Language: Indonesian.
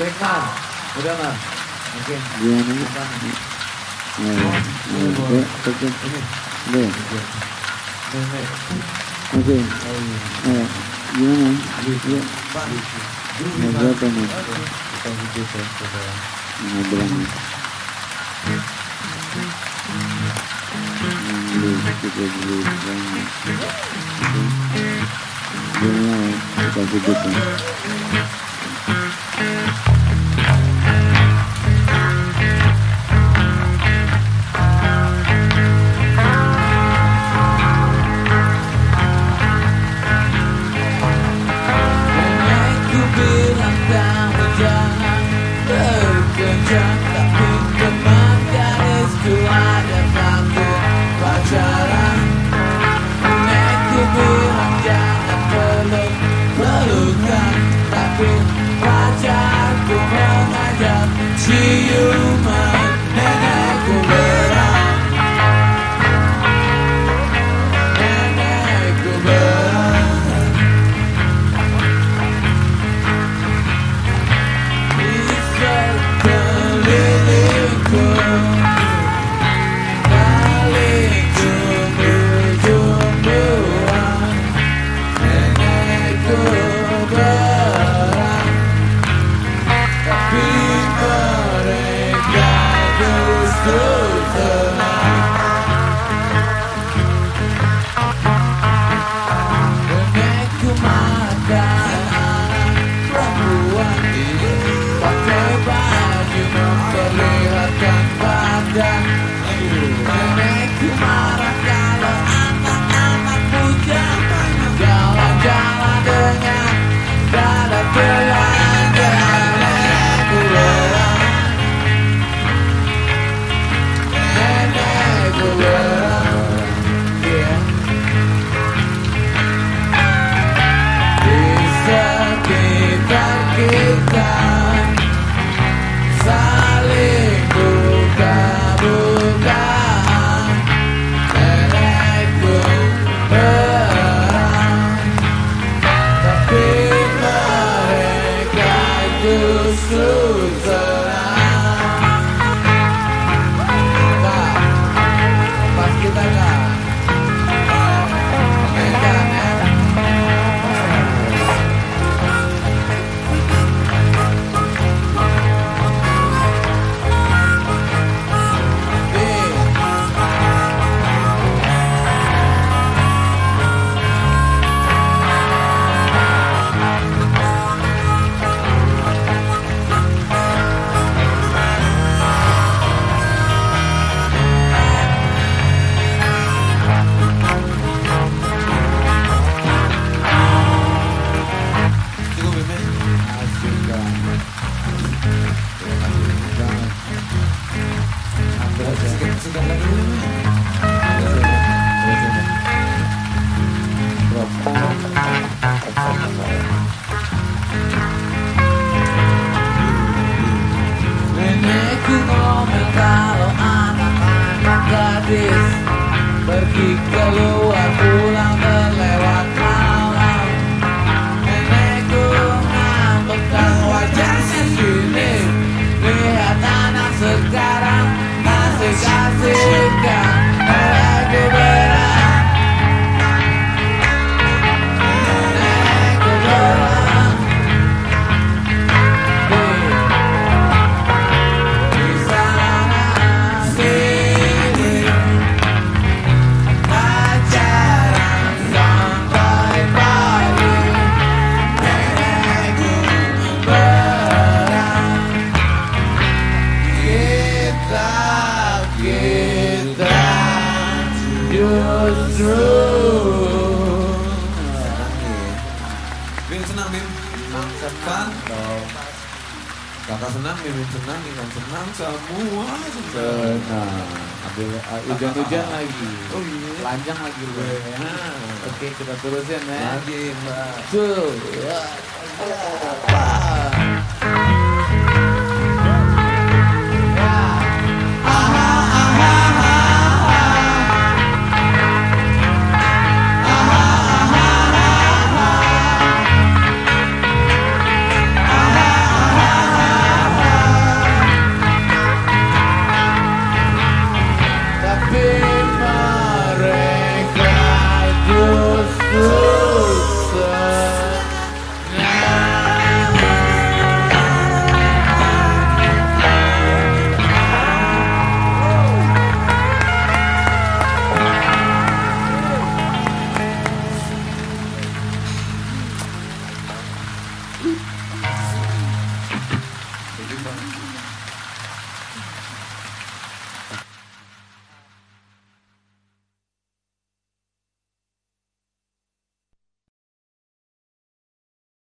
Cek man, udah man. Oke. Gimana? Eh, oke, oke. Oke. Oke. Eh, gimana? Yuk. Mau berapa nih? Mau berapa? Beli, kita beli banyak. Gimana? Kita hidupkan. my mereka justru Big Fellow kita kita justru Bim senang Bim. Kan? Kakak senang, Bim senang, Bim senang, semua senang. Uh, hujan-hujan lagi. Oh iya. Lanjang lagi lu. Nah. Oke, kita terusin ya. Lagi Mbak. Tuh.